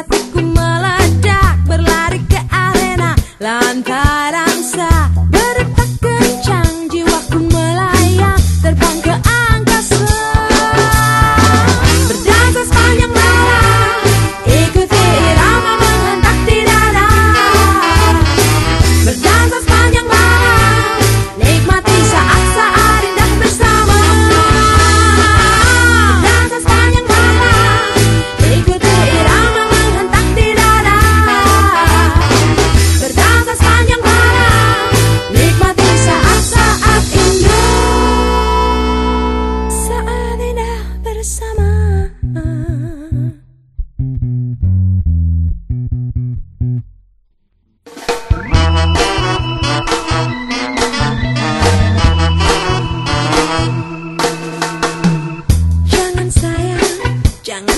Satu ku malam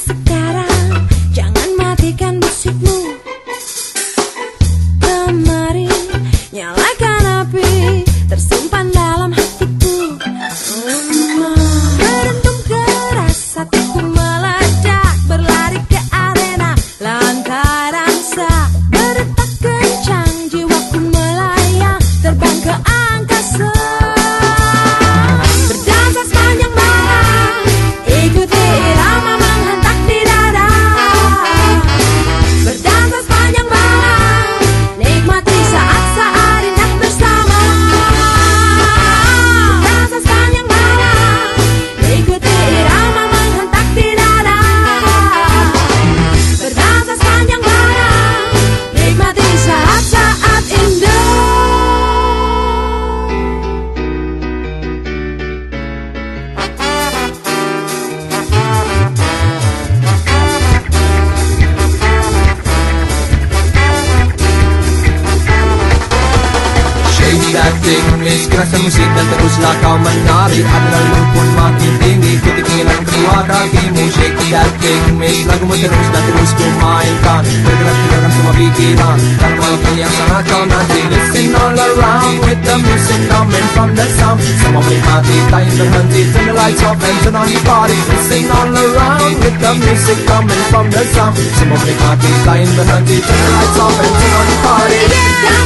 sekarang Jangan matikan musikmu. Kemari Nyalakan api. Mendengarkan musik dan teruslah kau menari Adrenalin pun makin tinggi Ikuti keinginan keluar dagimu Shake that thing Make lagumu terus dan terus ku mainkan Bergerak tinggalkan semua pikiran Karena malam yang sangat kau nanti Listen all around with the music coming from the sound Semua menikmati, tak ingin berhenti Turn the lights off and turn on the party Listen all around with the music coming from the sound Semua menikmati, tak ingin berhenti Turn the lights off and turn on the party Dansa sepanjang